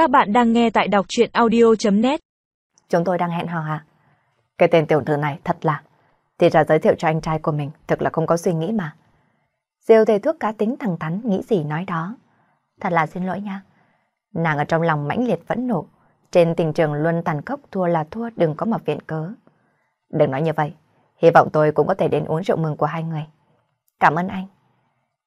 Các bạn đang nghe tại đọc chuyện audio.net Chúng tôi đang hẹn hò à? Cái tên tiểu thư này thật là... Thì ra giới thiệu cho anh trai của mình, thực là không có suy nghĩ mà. Diêu thầy thuốc cá tính thẳng thắn, nghĩ gì nói đó. Thật là xin lỗi nha. Nàng ở trong lòng mãnh liệt vẫn nộ. Trên tình trường luôn tàn khốc, thua là thua, đừng có mà viện cớ. Đừng nói như vậy. Hy vọng tôi cũng có thể đến uống rượu mừng của hai người. Cảm ơn anh.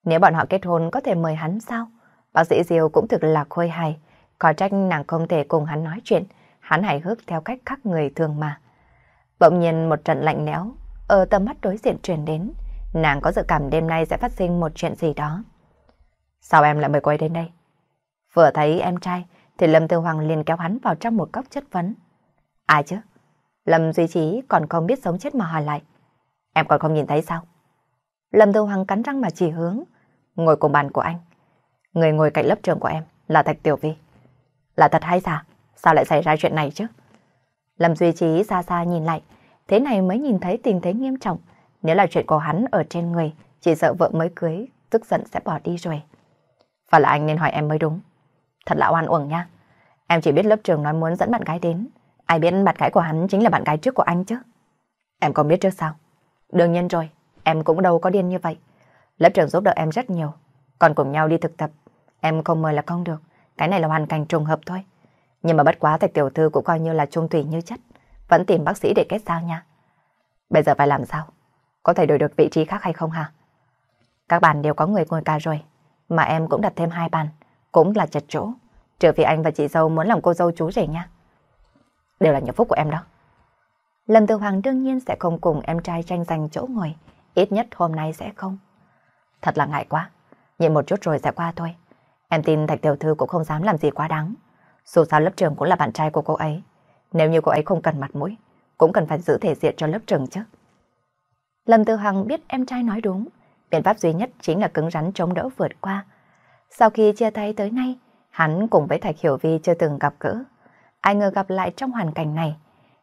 Nếu bọn họ kết hôn, có thể mời hắn sao? Bác sĩ Diêu cũng thực là khôi hài. Có trách nàng không thể cùng hắn nói chuyện. Hắn hài hước theo cách khác người thường mà. Bỗng nhiên một trận lạnh lẽo ở tầm mắt đối diện truyền đến. Nàng có dự cảm đêm nay sẽ phát sinh một chuyện gì đó. Sao em lại mời quay đến đây? Vừa thấy em trai, thì Lâm Tư Hoàng liền kéo hắn vào trong một góc chất vấn. Ai chứ? Lâm Duy Trí còn không biết sống chết mà hỏi lại. Em còn không nhìn thấy sao? Lâm Tư Hoàng cắn răng mà chỉ hướng. Ngồi cùng bàn của anh. Người ngồi cạnh lớp trường của em là Thạch Tiểu Vi. Là thật hay giả? Sao lại xảy ra chuyện này chứ? Lâm Duy Trí xa xa nhìn lại. Thế này mới nhìn thấy tình thế nghiêm trọng. Nếu là chuyện của hắn ở trên người, chỉ sợ vợ mới cưới, tức giận sẽ bỏ đi rồi. Và là anh nên hỏi em mới đúng. Thật là oan uổng nha. Em chỉ biết lớp trường nói muốn dẫn bạn gái đến. Ai biết bạn gái của hắn chính là bạn gái trước của anh chứ. Em còn biết trước sao? Đương nhiên rồi, em cũng đâu có điên như vậy. Lớp trường giúp đỡ em rất nhiều. Còn cùng nhau đi thực tập. Em không mời là không được. Cái này là hoàn cảnh trùng hợp thôi. Nhưng mà bất quá thạch tiểu thư cũng coi như là trung thủy như chất. Vẫn tìm bác sĩ để kết giao nha. Bây giờ phải làm sao? Có thể đổi được vị trí khác hay không hả? Các bàn đều có người ngồi ca rồi. Mà em cũng đặt thêm hai bàn. Cũng là chật chỗ. Trừ vì anh và chị dâu muốn làm cô dâu chú rể nha. Đều là nhờ phúc của em đó. Lâm Tư Hoàng đương nhiên sẽ không cùng em trai tranh giành chỗ ngồi. Ít nhất hôm nay sẽ không. Thật là ngại quá. nhịn một chút rồi sẽ qua thôi. Em tin Thạch Tiểu Thư cũng không dám làm gì quá đáng. Dù sao lớp trường cũng là bạn trai của cô ấy. Nếu như cô ấy không cần mặt mũi, cũng cần phải giữ thể diện cho lớp trường chứ. Lâm Tư Hằng biết em trai nói đúng. Biện pháp duy nhất chính là cứng rắn chống đỡ vượt qua. Sau khi chia tay tới nay, hắn cùng với Thạch Hiểu Vi chưa từng gặp gỡ. Ai ngờ gặp lại trong hoàn cảnh này.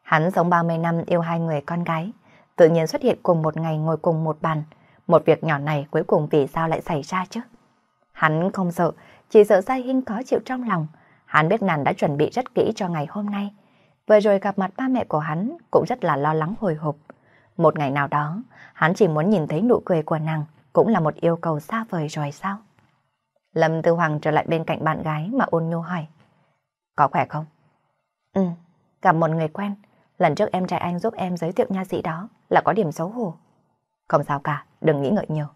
Hắn sống 30 năm yêu hai người con gái, tự nhiên xuất hiện cùng một ngày ngồi cùng một bàn. Một việc nhỏ này cuối cùng vì sao lại xảy ra chứ? Hắn không sợ, chỉ sợ sai Hinh có chịu trong lòng. Hắn biết nàng đã chuẩn bị rất kỹ cho ngày hôm nay. Vừa rồi gặp mặt ba mẹ của hắn cũng rất là lo lắng hồi hộp. Một ngày nào đó, hắn chỉ muốn nhìn thấy nụ cười của nàng cũng là một yêu cầu xa vời rồi sao? Lâm Tư Hoàng trở lại bên cạnh bạn gái mà ôn nhu hỏi. Có khỏe không? Ừ, gặp một người quen. Lần trước em trai anh giúp em giới thiệu nha sĩ đó là có điểm xấu hổ. Không sao cả, đừng nghĩ ngợi nhiều.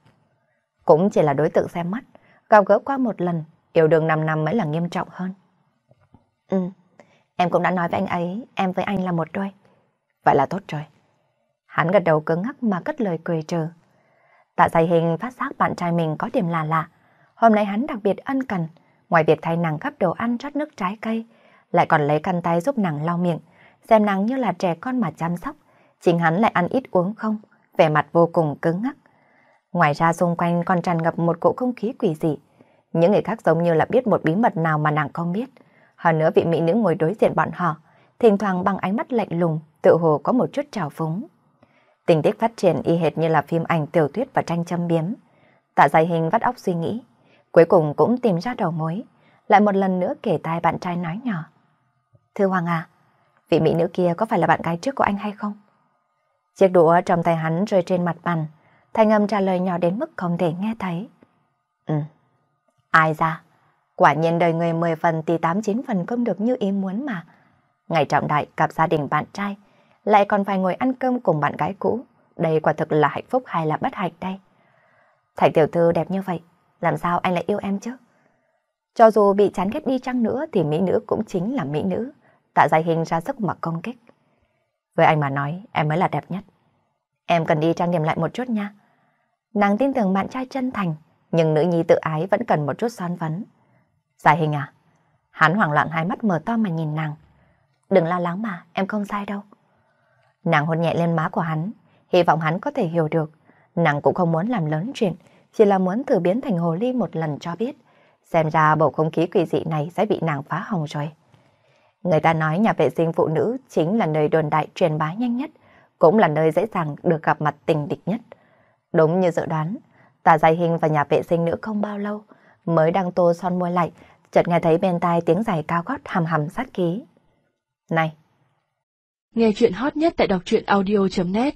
Cũng chỉ là đối tượng xem mắt, gặp gỡ qua một lần, yêu đương 5 năm mới là nghiêm trọng hơn. Ừ, em cũng đã nói với anh ấy, em với anh là một đôi. Vậy là tốt rồi. Hắn gật đầu cứng ngắc mà cất lời cười trừ. Tạ dày hình phát giác bạn trai mình có điểm là lạ. Hôm nay hắn đặc biệt ân cần, ngoài việc thay nàng gắp đồ ăn rót nước trái cây, lại còn lấy khăn tay giúp nàng lau miệng, xem nàng như là trẻ con mà chăm sóc. Chính hắn lại ăn ít uống không, vẻ mặt vô cùng cứng ngắc. Ngoài ra xung quanh còn tràn ngập một cỗ không khí quỷ dị. Những người khác giống như là biết một bí mật nào mà nàng không biết. Hơn nữa vị mỹ nữ ngồi đối diện bọn họ, thỉnh thoảng bằng ánh mắt lạnh lùng, tự hồ có một chút trào phúng. Tình tiết phát triển y hệt như là phim ảnh tiểu thuyết và tranh châm biếm. Tạ dài hình vắt óc suy nghĩ, cuối cùng cũng tìm ra đầu mối, lại một lần nữa kể tai bạn trai nói nhỏ. Thưa Hoàng à, vị mỹ nữ kia có phải là bạn gái trước của anh hay không? Chiếc đũa trong tay hắn rơi trên mặt bàn, thanh âm trả lời nhỏ đến mức không thể nghe thấy. Ừ, ai ra? Quả nhiên đời người 10 phần thì 8-9 phần không được như ý muốn mà. Ngày trọng đại gặp gia đình bạn trai, lại còn phải ngồi ăn cơm cùng bạn gái cũ. Đây quả thực là hạnh phúc hay là bất hạnh đây? Thạch tiểu thư đẹp như vậy, làm sao anh lại yêu em chứ? Cho dù bị chán ghét đi chăng nữa thì mỹ nữ cũng chính là mỹ nữ. Tạ giải hình ra sức mà công kích. Với anh mà nói, em mới là đẹp nhất. Em cần đi trang điểm lại một chút nha. Nàng tin tưởng bạn trai chân thành, nhưng nữ nhi tự ái vẫn cần một chút son vấn Giải hình à? Hắn hoảng loạn hai mắt mở to mà nhìn nàng. Đừng lo lắng mà, em không sai đâu. Nàng hôn nhẹ lên má của hắn, hy vọng hắn có thể hiểu được. Nàng cũng không muốn làm lớn chuyện, chỉ là muốn thử biến thành hồ ly một lần cho biết. Xem ra bầu không khí quỷ dị này sẽ bị nàng phá hỏng rồi. Người ta nói nhà vệ sinh phụ nữ chính là nơi đồn đại truyền bá nhanh nhất, cũng là nơi dễ dàng được gặp mặt tình địch nhất. Đúng như dự đoán, tà dài hình và nhà vệ sinh nữ không bao lâu mới đang tô son môi lại, Chợt nghe thấy bên tai tiếng giày cao gót hầm hầm sát khí. Này! Nghe chuyện hot nhất tại đọc truyện audio.net